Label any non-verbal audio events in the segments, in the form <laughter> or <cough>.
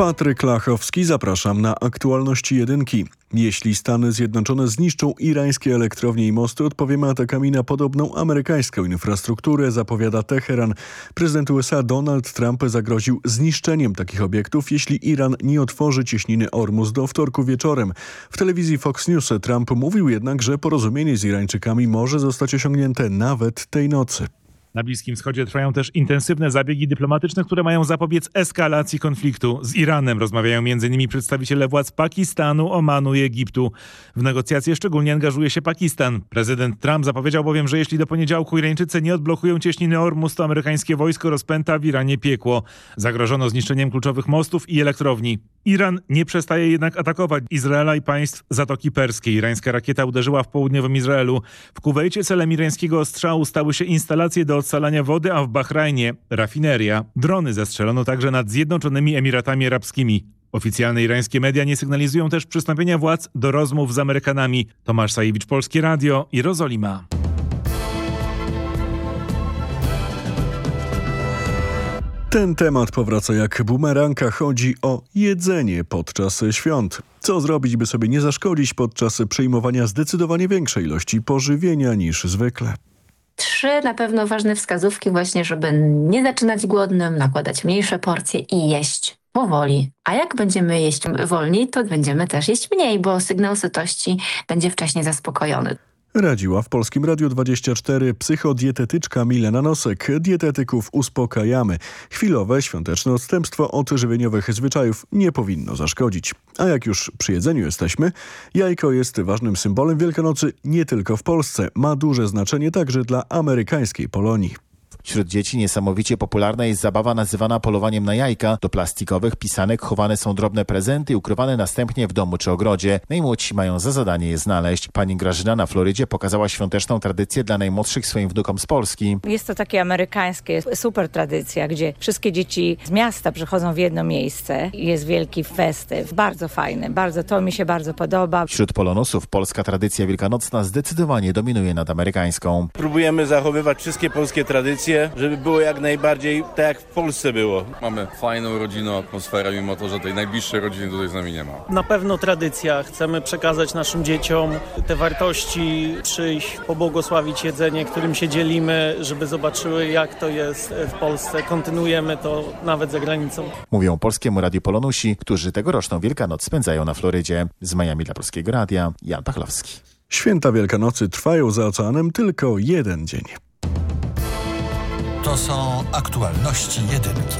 Patryk Lachowski, zapraszam na aktualności jedynki. Jeśli Stany Zjednoczone zniszczą irańskie elektrownie i mosty, odpowiemy atakami na podobną amerykańską infrastrukturę, zapowiada Teheran. Prezydent USA Donald Trump zagroził zniszczeniem takich obiektów, jeśli Iran nie otworzy cieśniny Ormus do wtorku wieczorem. W telewizji Fox News Trump mówił jednak, że porozumienie z Irańczykami może zostać osiągnięte nawet tej nocy. Na Bliskim Wschodzie trwają też intensywne zabiegi dyplomatyczne, które mają zapobiec eskalacji konfliktu. Z Iranem rozmawiają m.in. przedstawiciele władz Pakistanu, Omanu i Egiptu. W negocjacje szczególnie angażuje się Pakistan. Prezydent Trump zapowiedział bowiem, że jeśli do poniedziałku Irańczycy nie odblokują cieśniny Ormus, to amerykańskie wojsko rozpęta w Iranie piekło. Zagrożono zniszczeniem kluczowych mostów i elektrowni. Iran nie przestaje jednak atakować Izraela i państw Zatoki Perskiej. Irańska rakieta uderzyła w południowym Izraelu. W Kuwejcie celem irańskiego ostrzału stały się instalacje do odsalania wody, a w Bahrajnie rafineria. Drony zastrzelono także nad Zjednoczonymi Emiratami Arabskimi. Oficjalne irańskie media nie sygnalizują też przystąpienia władz do rozmów z Amerykanami. Tomasz Sajewicz, Polskie Radio, Jerozolima. Ten temat powraca jak bumeranka. Chodzi o jedzenie podczas świąt. Co zrobić, by sobie nie zaszkodzić podczas przyjmowania zdecydowanie większej ilości pożywienia niż zwykle? Trzy na pewno ważne wskazówki właśnie, żeby nie zaczynać głodnym, nakładać mniejsze porcje i jeść powoli. A jak będziemy jeść wolniej, to będziemy też jeść mniej, bo sygnał sytości będzie wcześniej zaspokojony. Radziła w Polskim Radiu 24 psychodietetyczka Milena Nosek. Dietetyków uspokajamy. Chwilowe, świąteczne odstępstwo od żywieniowych zwyczajów nie powinno zaszkodzić. A jak już przy jedzeniu jesteśmy, jajko jest ważnym symbolem Wielkanocy nie tylko w Polsce. Ma duże znaczenie także dla amerykańskiej Polonii. Wśród dzieci niesamowicie popularna jest zabawa nazywana polowaniem na jajka. Do plastikowych pisanek chowane są drobne prezenty ukrywane następnie w domu czy ogrodzie. Najmłodsi mają za zadanie je znaleźć. Pani Grażyna na Florydzie pokazała świąteczną tradycję dla najmłodszych swoim wnukom z Polski. Jest to takie amerykańskie, super tradycja, gdzie wszystkie dzieci z miasta przychodzą w jedno miejsce. Jest wielki festyw. Bardzo fajny, bardzo, to mi się bardzo podoba. Wśród polonusów polska tradycja wielkanocna zdecydowanie dominuje nad amerykańską. Próbujemy zachowywać wszystkie polskie tradycje żeby było jak najbardziej tak jak w Polsce było. Mamy fajną rodzinną atmosferę, mimo to, że tej najbliższej rodziny tutaj z nami nie ma. Na pewno tradycja. Chcemy przekazać naszym dzieciom te wartości, przyjść, pobłogosławić jedzenie, którym się dzielimy, żeby zobaczyły jak to jest w Polsce. Kontynuujemy to nawet za granicą. Mówią Polskiemu Radiu Polonusi, którzy tegoroczną Wielkanoc spędzają na Florydzie. Z Miami dla Polskiego Radia, Jan Pachlowski. Święta Wielkanocy trwają za oceanem tylko jeden dzień. To są aktualności jedynki.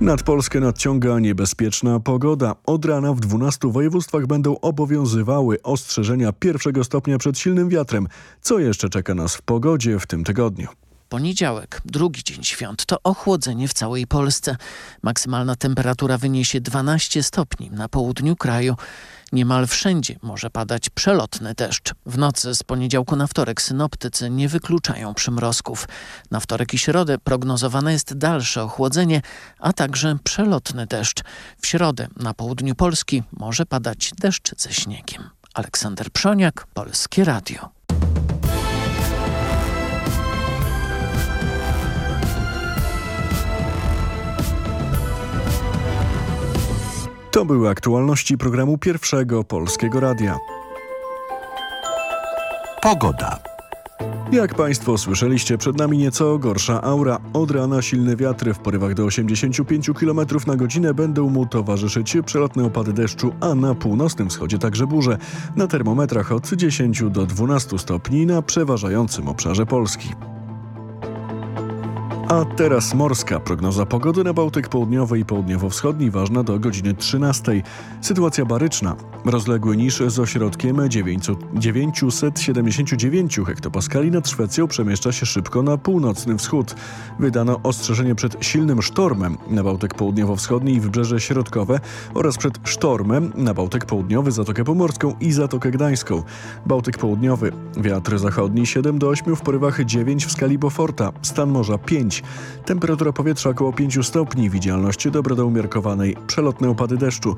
Nad Polskę nadciąga niebezpieczna pogoda. Od rana w 12 województwach będą obowiązywały ostrzeżenia pierwszego stopnia przed silnym wiatrem. Co jeszcze czeka nas w pogodzie w tym tygodniu? Poniedziałek, drugi dzień świąt, to ochłodzenie w całej Polsce. Maksymalna temperatura wyniesie 12 stopni na południu kraju. Niemal wszędzie może padać przelotny deszcz. W nocy z poniedziałku na wtorek synoptycy nie wykluczają przymrozków. Na wtorek i środę prognozowane jest dalsze ochłodzenie, a także przelotny deszcz. W środę na południu Polski może padać deszcz ze śniegiem. Aleksander Przoniak, Polskie Radio. To były aktualności programu Pierwszego Polskiego Radia. Pogoda. Jak Państwo słyszeliście, przed nami nieco gorsza aura. Od rana silne wiatry w porywach do 85 km na godzinę będą mu towarzyszyć przelotne opady deszczu, a na północnym wschodzie także burze. Na termometrach od 10 do 12 stopni na przeważającym obszarze Polski. A teraz morska prognoza pogody na Bałtyk Południowy i Południowo-Wschodni ważna do godziny 13. Sytuacja baryczna. Rozległy niż z ośrodkiem 979 hektopaskali nad Szwecją przemieszcza się szybko na północny wschód. Wydano ostrzeżenie przed silnym sztormem na Bałtyk Południowo-Wschodni i Wybrzeże Środkowe oraz przed sztormem na Bałtyk Południowy, Zatokę Pomorską i Zatokę Gdańską. Bałtyk Południowy. Wiatr zachodni 7 do 8 w porywach 9 w skali Beauforta. Stan morza 5. Temperatura powietrza około 5 stopni, widzialność dobra do umiarkowanej, przelotne opady deszczu.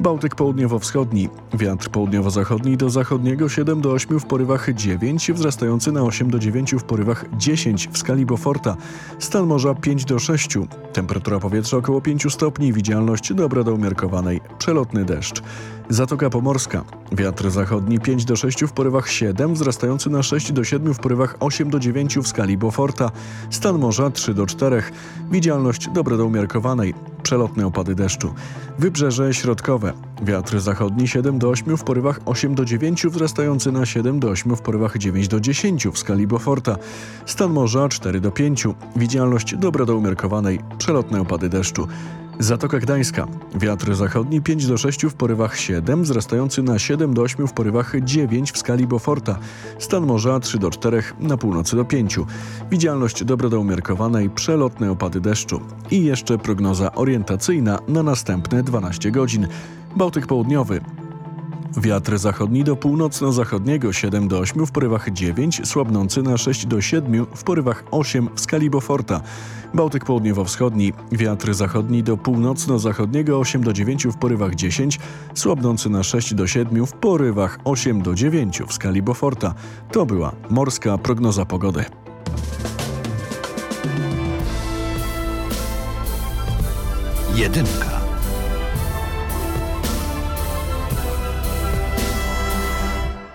Bałtyk południowo-wschodni. Wiatr południowo-zachodni do zachodniego 7 do 8 w porywach 9, wzrastający na 8 do 9 w porywach 10 w skali Beauforta. Stan morza 5 do 6. Temperatura powietrza około 5 stopni, widzialność dobra do umiarkowanej. Przelotny deszcz. Zatoka Pomorska. Wiatr zachodni 5 do 6 w porywach 7, wzrastający na 6 do 7 w porywach 8 do 9 w skali Beauforta. Stan morza 3 do 4. Widzialność dobra do umiarkowanej. Przelotne opady deszczu. Wybrzeże środkowe. Wiatr zachodni 7 do 8 w porywach 8 do 9, wzrastający na 7 do 8 w porywach 9 do 10 w skali Beauforta. Stan morza 4 do 5. Widzialność dobra do umiarkowanej. Przelotne opady deszczu. Zatoka Gdańska. Wiatr zachodni 5 do 6 w porywach 7, wzrastający na 7 do 8 w porywach 9 w skali Beauforta. Stan morza 3 do 4, na północy do 5. Widzialność dobra do umiarkowanej, przelotne opady deszczu. I jeszcze prognoza orientacyjna na następne 12 godzin. Bałtyk Południowy. Wiatr zachodni do północno-zachodniego 7 do 8 w porywach 9, słabnący na 6 do 7 w porywach 8 w skali Beauforta. Bałtyk południowo-wschodni. Wiatr zachodni do północno-zachodniego 8 do 9 w porywach 10, słabnący na 6 do 7 w porywach 8 do 9 w skali Beauforta. To była morska prognoza pogody. Jedynka.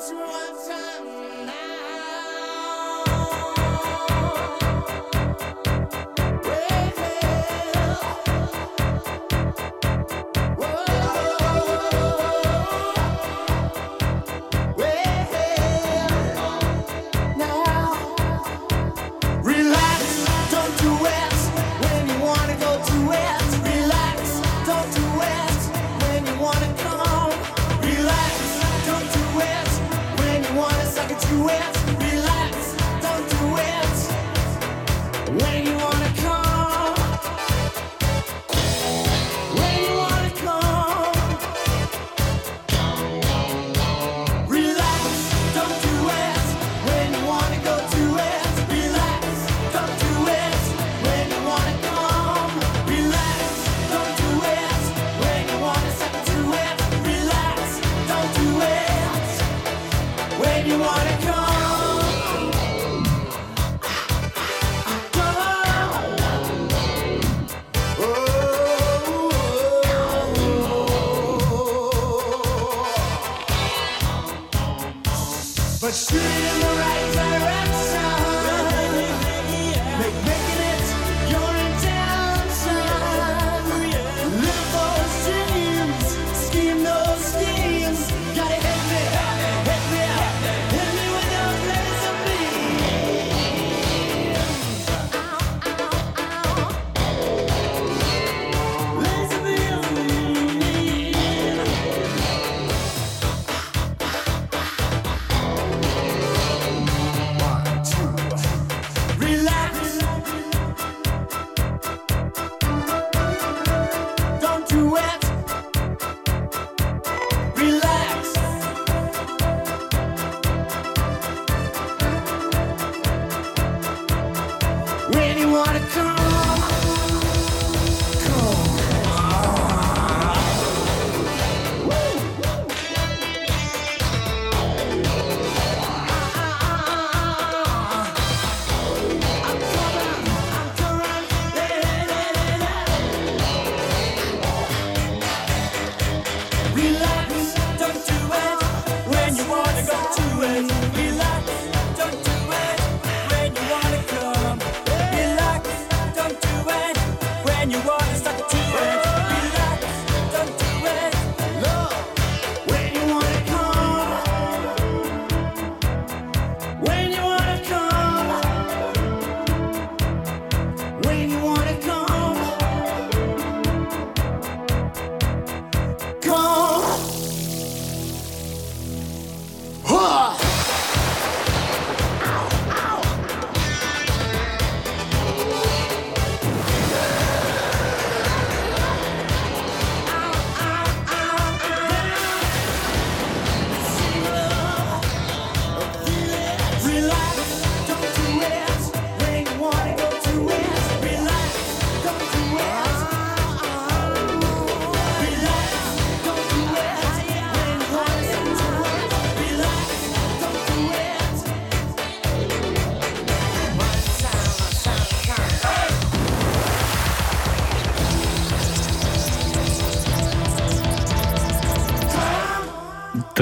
To Relax.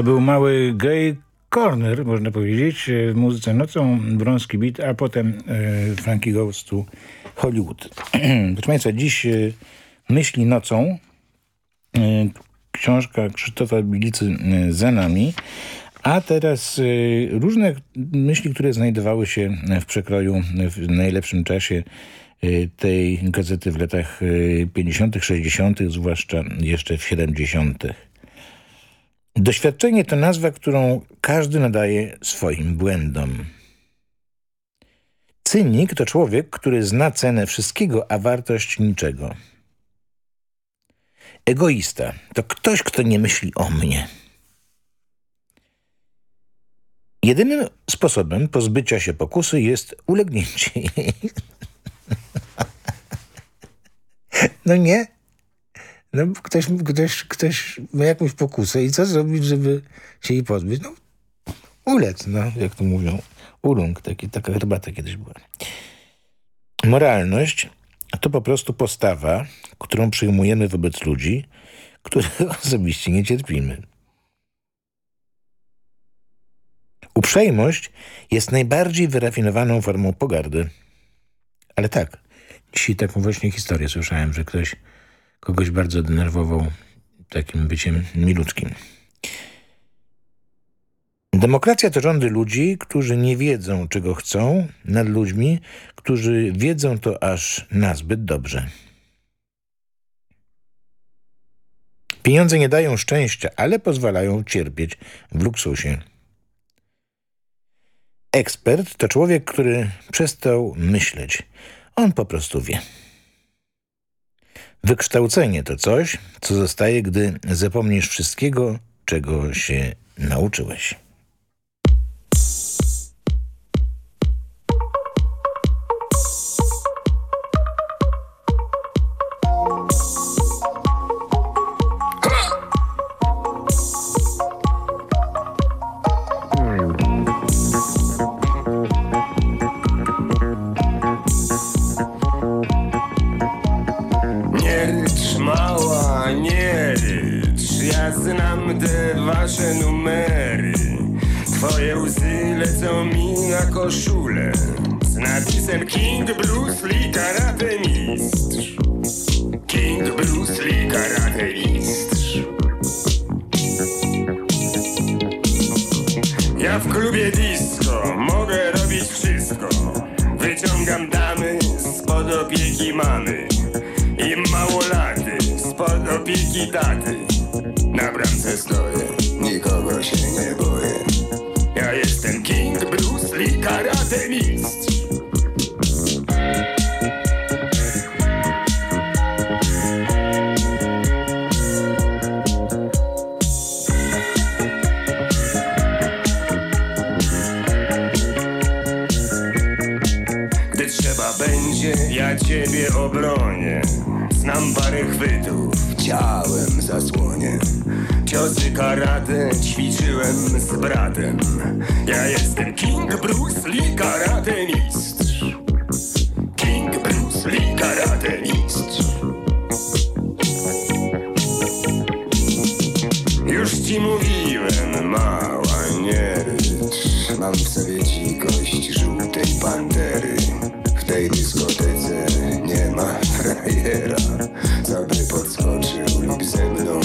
Był mały gay corner, można powiedzieć, w muzyce nocą, Brąski Beat, a potem e, Frankie Ghostu Hollywood. <clears throat> Proszę Państwa, dziś e, Myśli nocą, e, książka Krzysztofa Bilicy e, za nami, a teraz e, różne myśli, które znajdowały się w przekroju w najlepszym czasie e, tej gazety w latach 50., 60., zwłaszcza jeszcze w 70. Doświadczenie to nazwa, którą każdy nadaje swoim błędom. Cynik to człowiek, który zna cenę wszystkiego, a wartość niczego. Egoista to ktoś, kto nie myśli o mnie. Jedynym sposobem pozbycia się pokusy jest ulegnięcie jej. <laughs> No nie? No ktoś, ktoś, ktoś ma jakąś pokusę i co zrobić, żeby się jej pozbyć? No ulec, no, jak to mówią. Ulung, taki, taka herbata kiedyś była. Moralność to po prostu postawa, którą przyjmujemy wobec ludzi, których <laughs> osobiście nie cierpimy. Uprzejmość jest najbardziej wyrafinowaną formą pogardy. Ale tak, dzisiaj taką właśnie historię słyszałem, że ktoś kogoś bardzo denerwował takim byciem milutkim. Demokracja to rządy ludzi, którzy nie wiedzą, czego chcą, nad ludźmi, którzy wiedzą to aż nazbyt dobrze. Pieniądze nie dają szczęścia, ale pozwalają cierpieć w luksusie. Ekspert to człowiek, który przestał myśleć. On po prostu wie. Wykształcenie to coś, co zostaje, gdy zapomnisz wszystkiego, czego się nauczyłeś. Ci mówiłem, mała, nie Mam w sobie ci kość żółtej pantery. W tej dyskotece nie ma <laughs> frajera. Co by podskoczył lub ze mną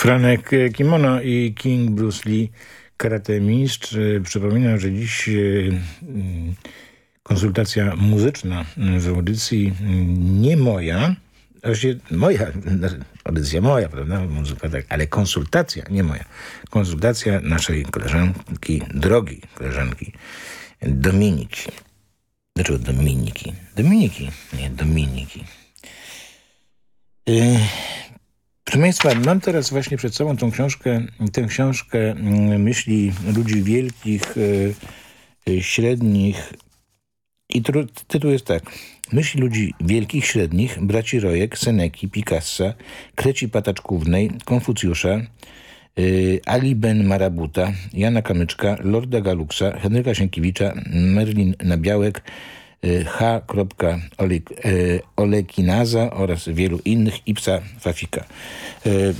Franek Kimono i King Bruce Lee, karate mistrz. E, Przypominam, że dziś e, mm, konsultacja muzyczna w audycji mm, nie moja, właściwie moja, audycja moja, prawda, muzyka tak, ale konsultacja, nie moja, konsultacja naszej koleżanki, drogiej koleżanki Dominiki. Dlaczego Dominiki? Dominiki, nie Dominiki. Yy, proszę Państwa, mam teraz właśnie przed sobą tą książkę, tę książkę mm, myśli ludzi wielkich, yy, średnich i tytuł jest tak. Myśli ludzi wielkich, średnich, braci Rojek, Seneki, Picassa, Kreci Pataczkównej, Konfucjusza, yy, Ali Ben Marabuta, Jana Kamyczka, Lorda Galuxa, Henryka Sienkiewicza, Merlin Nabiałek, yy, H. Olek, yy, Olekinaza oraz wielu innych, Ipsa Fafika. Yy,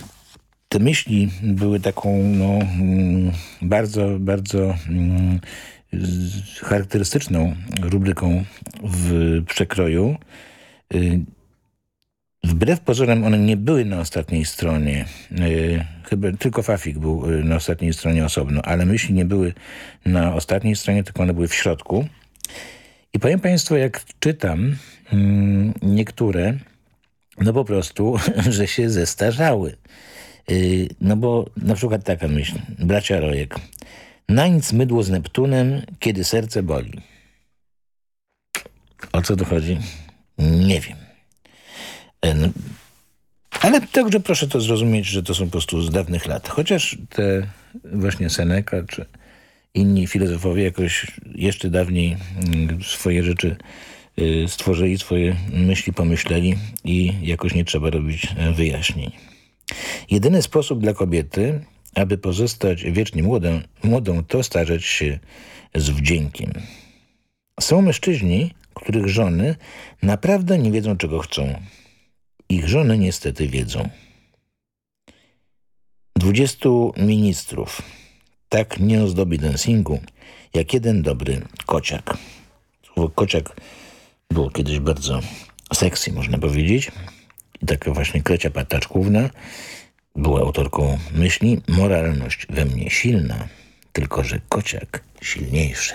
te myśli były taką no, mm, bardzo, bardzo mm, charakterystyczną rubryką w przekroju. Y, wbrew pozorom one nie były na ostatniej stronie. Y, chyba tylko Fafik był na ostatniej stronie osobno, ale myśli nie były na ostatniej stronie, tylko one były w środku. I powiem Państwu, jak czytam mm, niektóre, no po prostu, <laughs> że się zestarzały. No bo na przykład taka myśl, bracia Rojek. Na nic mydło z Neptunem, kiedy serce boli. O co tu chodzi? Nie wiem. No, ale także proszę to zrozumieć, że to są po prostu z dawnych lat. Chociaż te właśnie Seneca czy inni filozofowie jakoś jeszcze dawniej mm, swoje rzeczy y, stworzyli, swoje myśli pomyśleli i jakoś nie trzeba robić e, wyjaśnień. Jedyny sposób dla kobiety aby pozostać wiecznie młodą, młodą, to starzeć się z wdziękiem. Są mężczyźni, których żony naprawdę nie wiedzą, czego chcą. Ich żony niestety wiedzą. Dwudziestu ministrów tak nie ozdobi dancingu, jak jeden dobry kociak. Słowo kociak było kiedyś bardzo sexy, można powiedzieć. I taka właśnie krecia pataczkówna była autorką myśli Moralność we mnie silna, tylko że kociak silniejszy.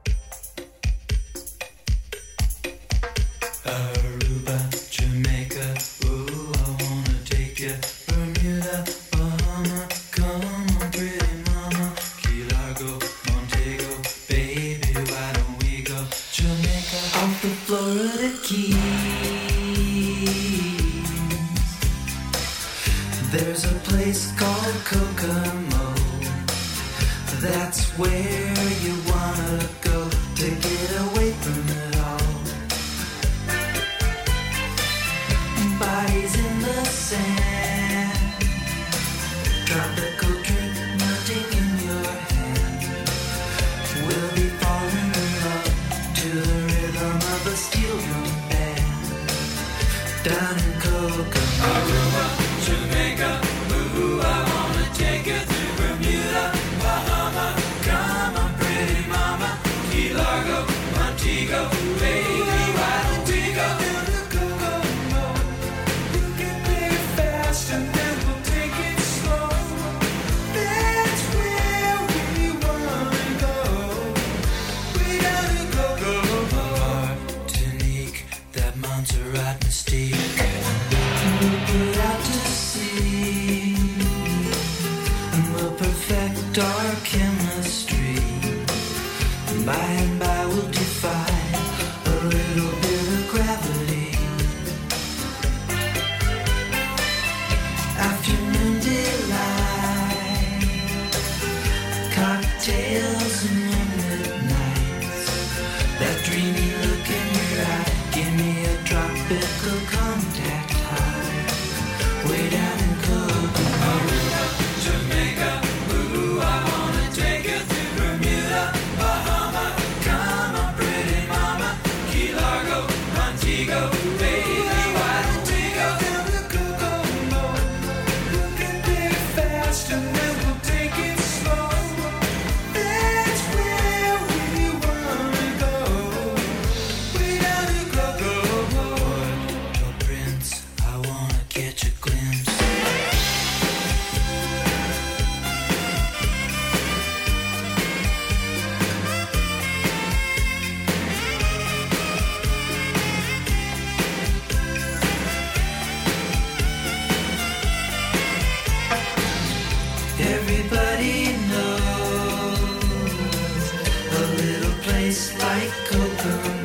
It's like a girl.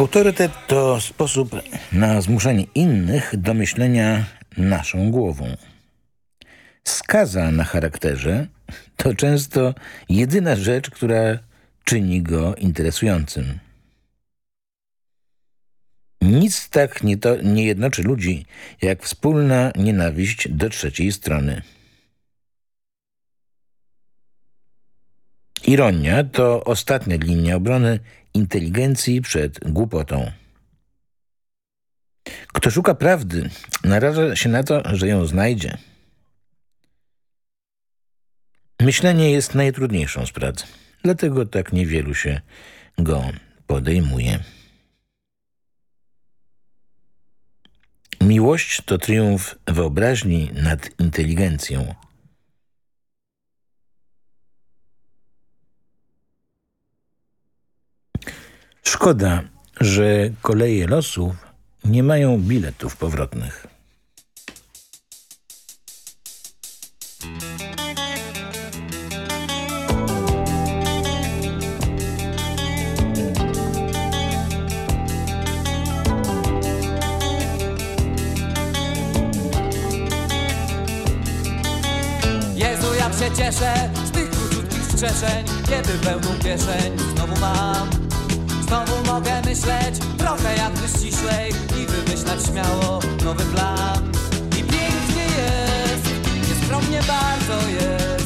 Autorytet to sposób na zmuszenie innych do myślenia naszą głową. Skaza na charakterze to często jedyna rzecz, która czyni go interesującym. Nic tak nie, to, nie jednoczy ludzi, jak wspólna nienawiść do trzeciej strony. Ironia to ostatnia linia obrony inteligencji przed głupotą. Kto szuka prawdy, naraża się na to, że ją znajdzie. Myślenie jest najtrudniejszą z prac, dlatego tak niewielu się go podejmuje. Miłość to triumf wyobraźni nad inteligencją – Szkoda, że koleje losów nie mają biletów powrotnych. Ja się cieszę z tych krótkich strzeszeń, kiedy pełną kieszeń znowu mam znowu mogę myśleć trochę jakby ściślej I wymyślać śmiało nowy plan. I pięknie jest, nieskromnie bardzo jest.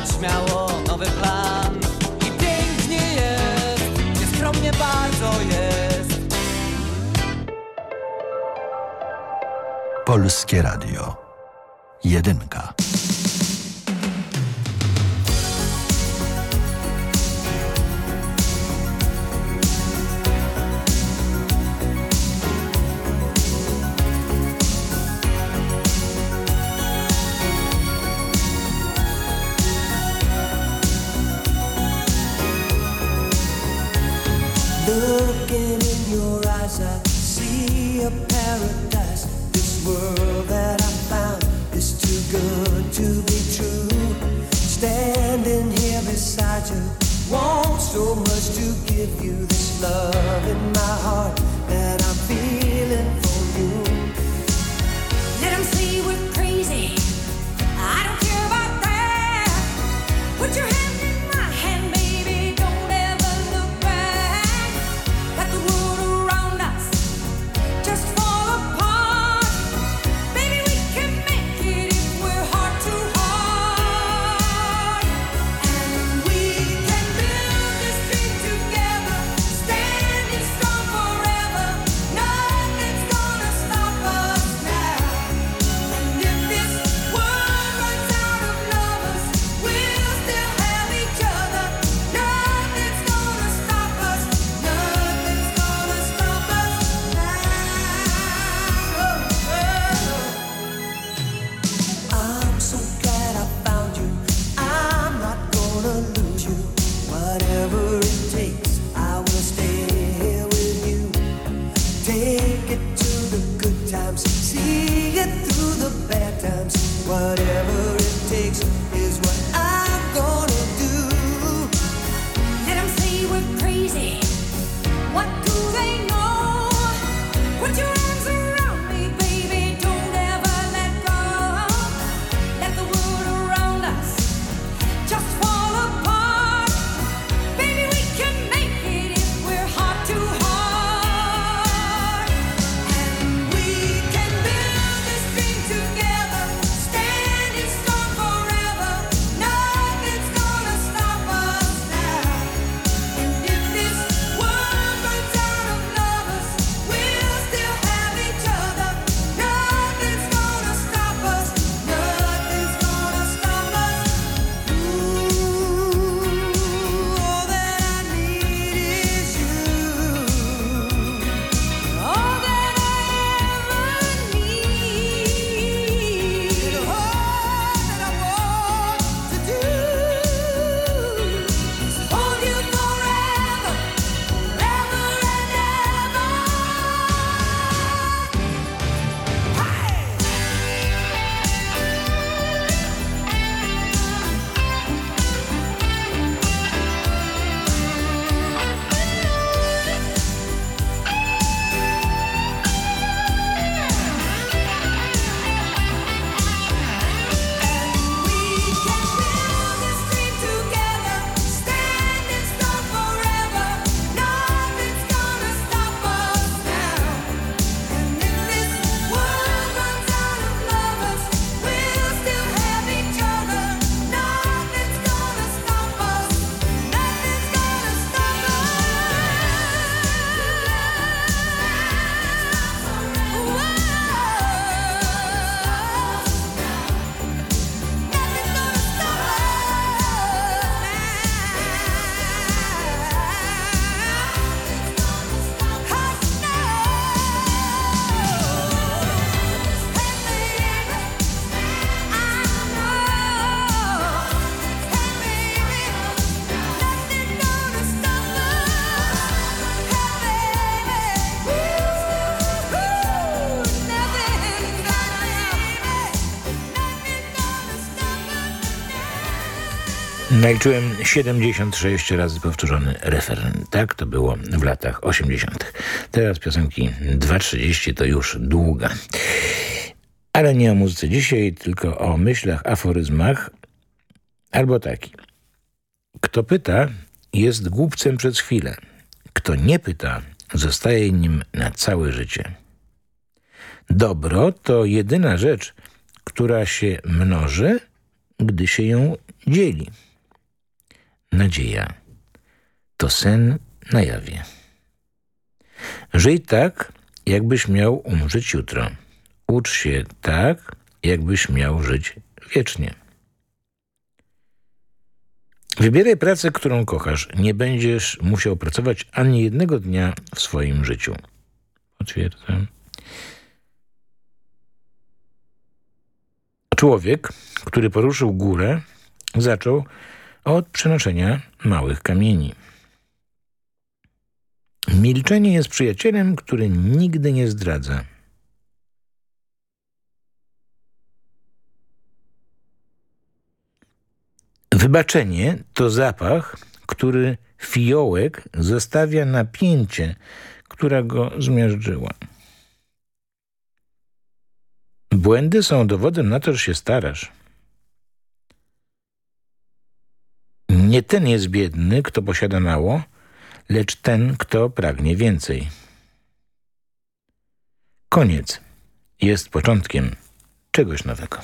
wybrać śmiało nowy plan. I pięknie jest, nieskromnie bardzo jest. Polskie Radio. Jedynka. so much to give you this love in my heart. Naliczyłem 76 razy powtórzony referen. Tak to było w latach 80. Teraz piosenki 2.30 to już długa. Ale nie o muzyce dzisiaj, tylko o myślach, aforyzmach. Albo taki. Kto pyta, jest głupcem przez chwilę. Kto nie pyta, zostaje nim na całe życie. Dobro to jedyna rzecz, która się mnoży, gdy się ją dzieli. Nadzieja to sen na jawie. Żyj tak, jakbyś miał umrzeć jutro. Ucz się tak, jakbyś miał żyć wiecznie. Wybieraj pracę, którą kochasz. Nie będziesz musiał pracować ani jednego dnia w swoim życiu. Potwierdzam. Człowiek, który poruszył górę, zaczął od przenoszenia małych kamieni. Milczenie jest przyjacielem, który nigdy nie zdradza. Wybaczenie to zapach, który fiołek zostawia napięcie, która go zmiażdżyła. Błędy są dowodem na to, że się starasz. Nie ten jest biedny, kto posiada mało, lecz ten, kto pragnie więcej. Koniec jest początkiem czegoś nowego.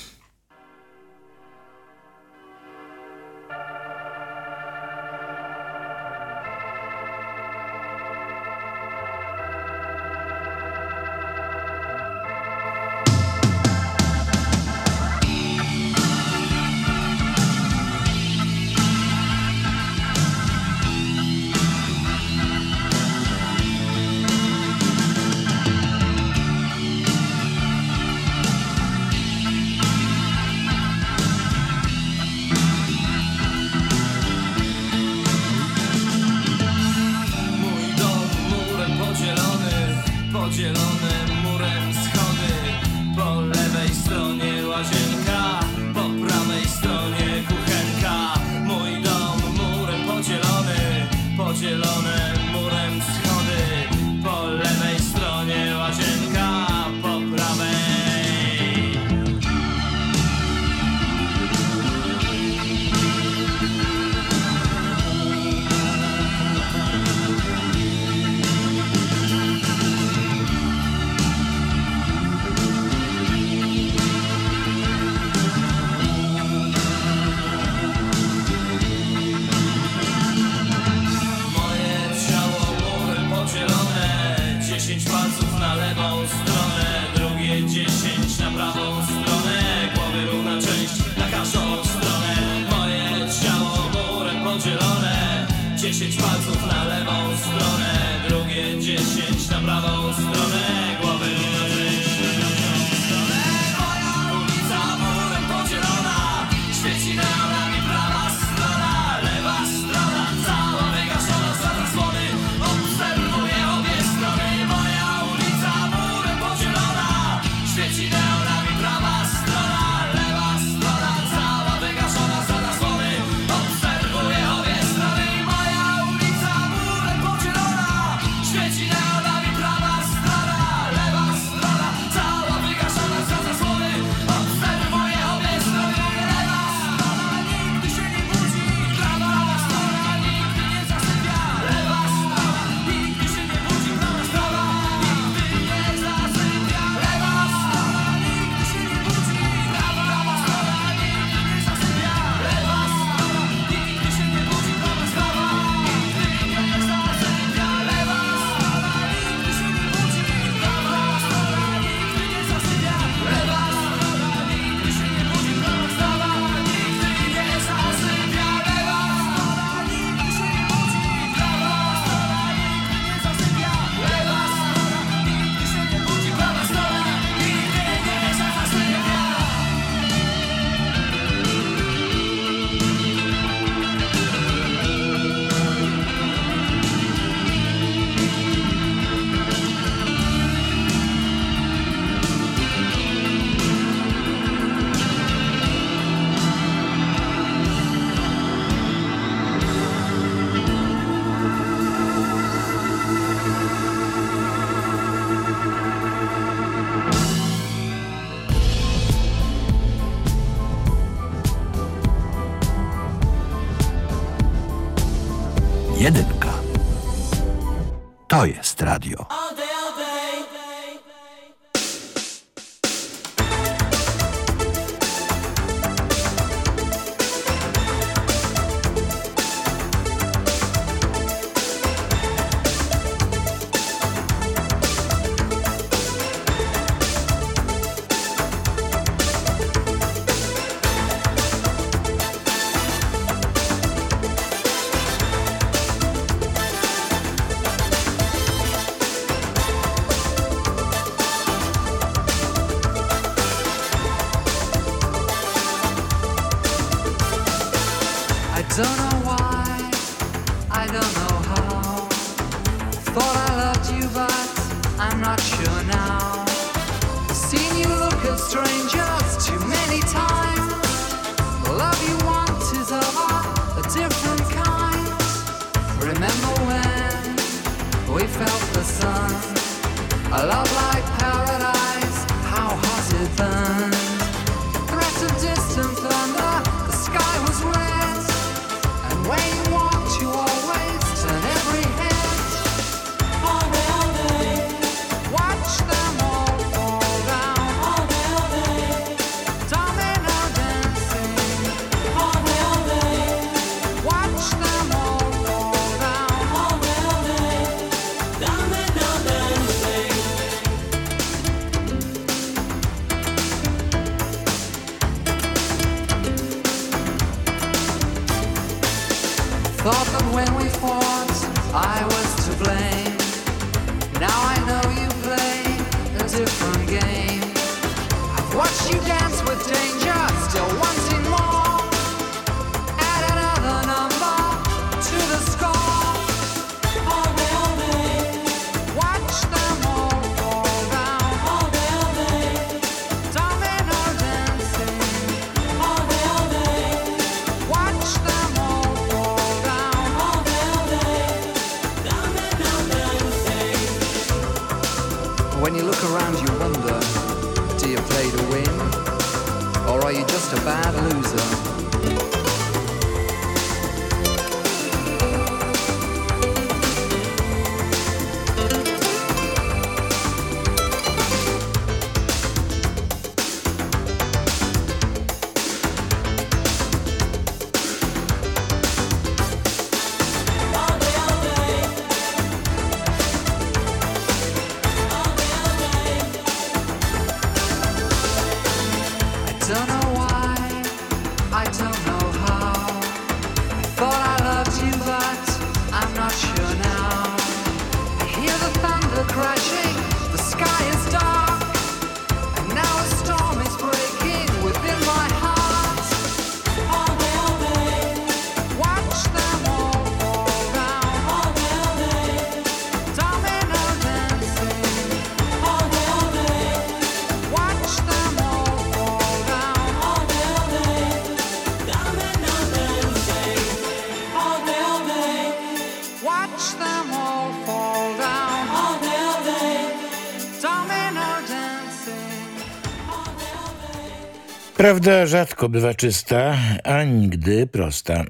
Radio. Prawda rzadko bywa czysta, a nigdy prosta.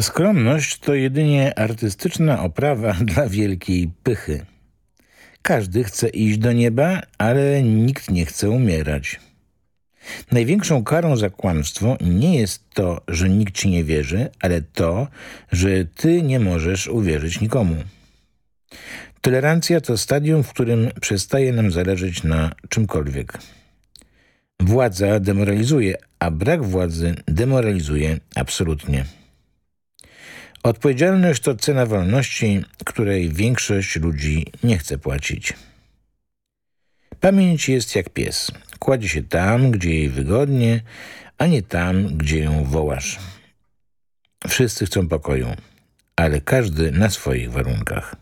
Skromność to jedynie artystyczna oprawa <laughs> dla wielkiej pychy. Każdy chce iść do nieba, ale nikt nie chce umierać. Największą karą za kłamstwo nie jest to, że nikt ci nie wierzy, ale to, że ty nie możesz uwierzyć nikomu. Tolerancja to stadium, w którym przestaje nam zależeć na czymkolwiek. Władza demoralizuje, a brak władzy demoralizuje absolutnie. Odpowiedzialność to cena wolności, której większość ludzi nie chce płacić. Pamięć jest jak pies. Kładzie się tam, gdzie jej wygodnie, a nie tam, gdzie ją wołasz. Wszyscy chcą pokoju, ale każdy na swoich warunkach.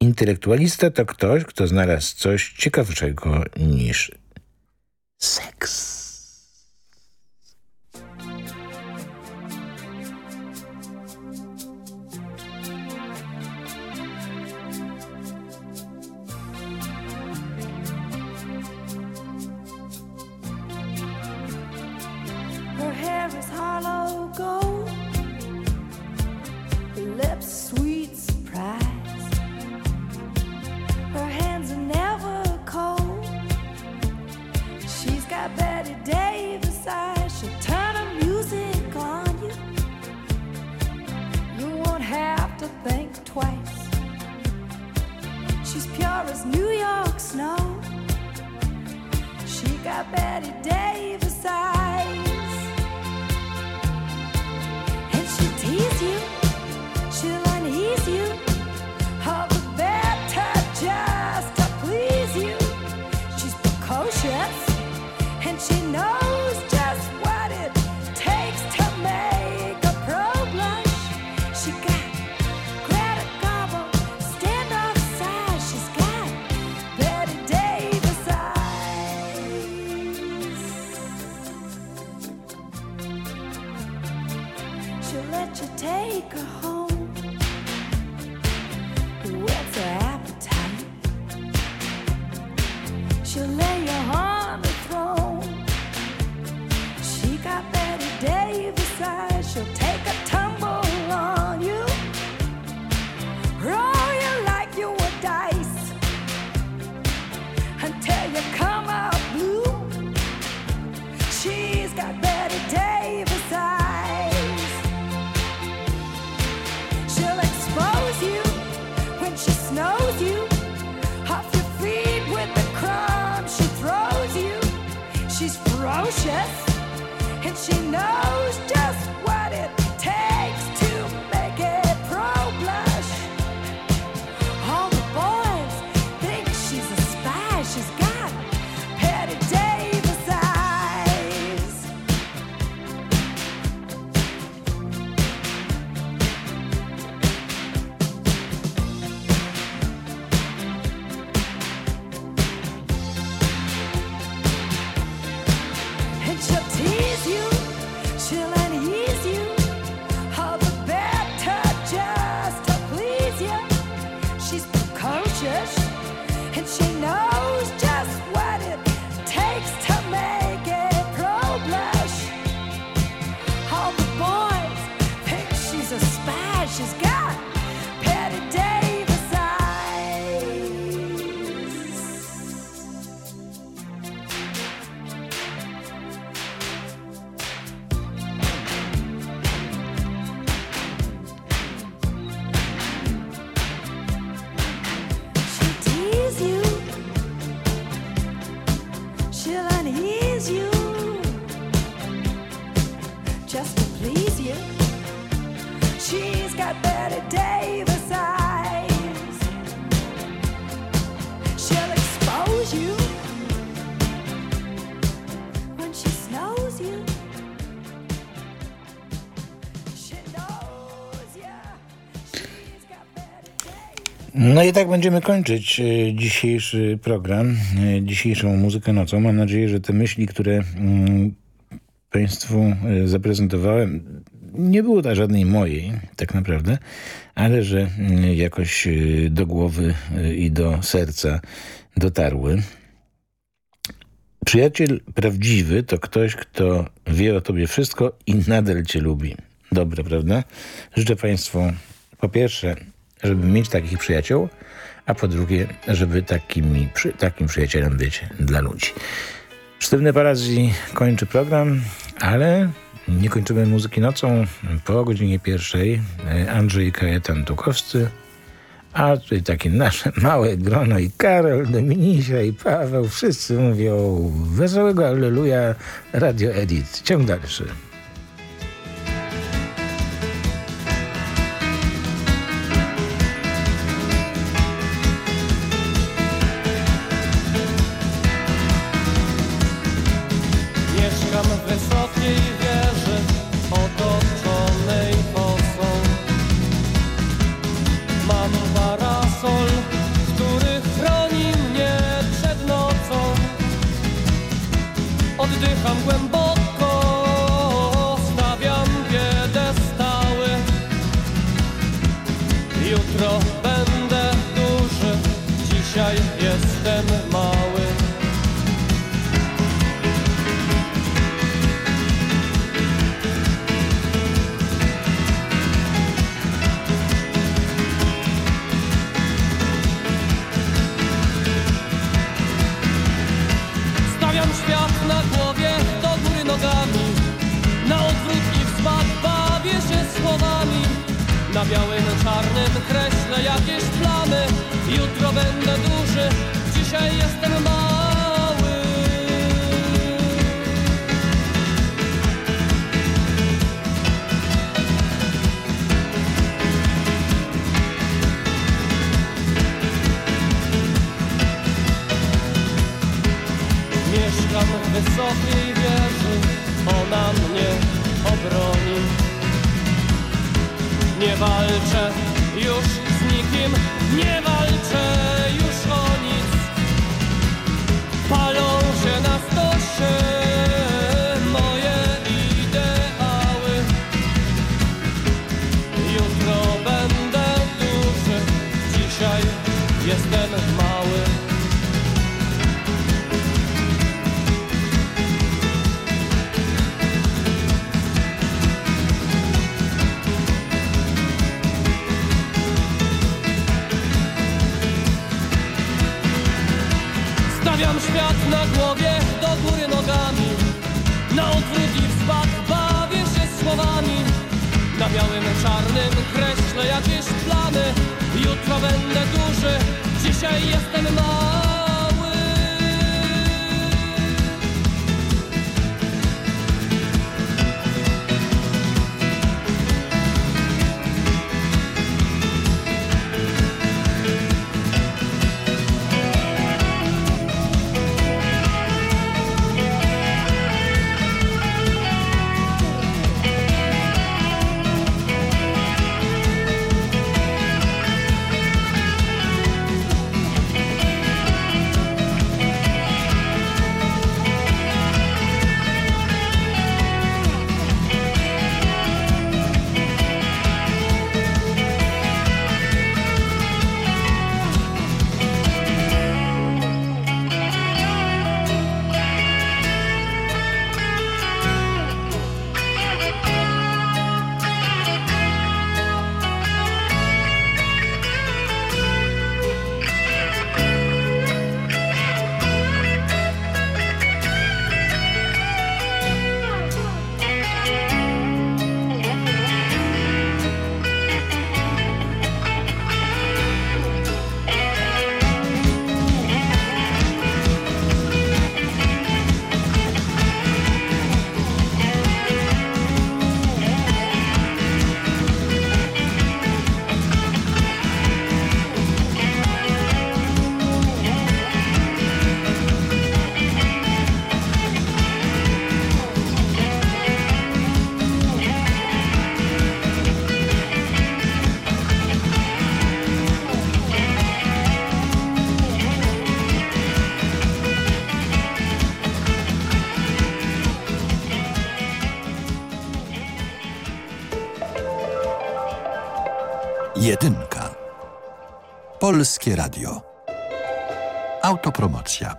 Intelektualista to ktoś, kto znalazł coś ciekawszego niż sex. Her hair is hollow gold. Her lips Betty Day. i tak będziemy kończyć e, dzisiejszy program, e, dzisiejszą muzykę nocą. Mam nadzieję, że te myśli, które mm, Państwu e, zaprezentowałem, nie było ta żadnej mojej tak naprawdę, ale że mm, jakoś do głowy i do serca dotarły. Przyjaciel prawdziwy to ktoś, kto wie o tobie wszystko i nadal cię lubi. Dobre, prawda? Życzę Państwu po pierwsze żeby mieć takich przyjaciół, a po drugie, żeby takimi, przy, takim przyjacielem być dla ludzi. Sztywny Parazji kończy program, ale nie kończymy muzyki nocą. Po godzinie pierwszej e, Andrzej Kajetan Tukowscy, a tutaj takie nasze <laughs> małe grono i Karol, Dominisia i Paweł, wszyscy mówią wesołego Alleluja, Radio Edit. Ciąg dalszy. Polskie Radio. Autopromocja.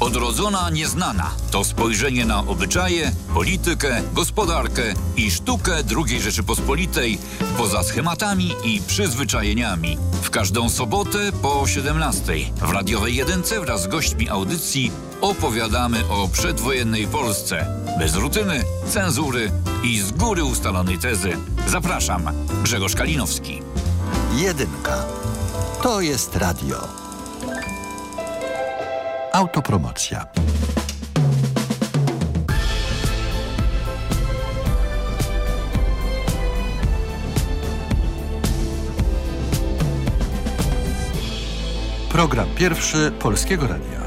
Odrodzona nieznana to spojrzenie na obyczaje, politykę, gospodarkę i sztukę II Rzeczypospolitej poza schematami i przyzwyczajeniami. W każdą sobotę po 17 w radiowej jedynce wraz z gośćmi audycji opowiadamy o przedwojennej Polsce. Bez rutyny, cenzury i z góry ustalonej tezy. Zapraszam, Grzegorz Kalinowski. Jedynka. To jest radio. Autopromocja. Program pierwszy Polskiego Radia.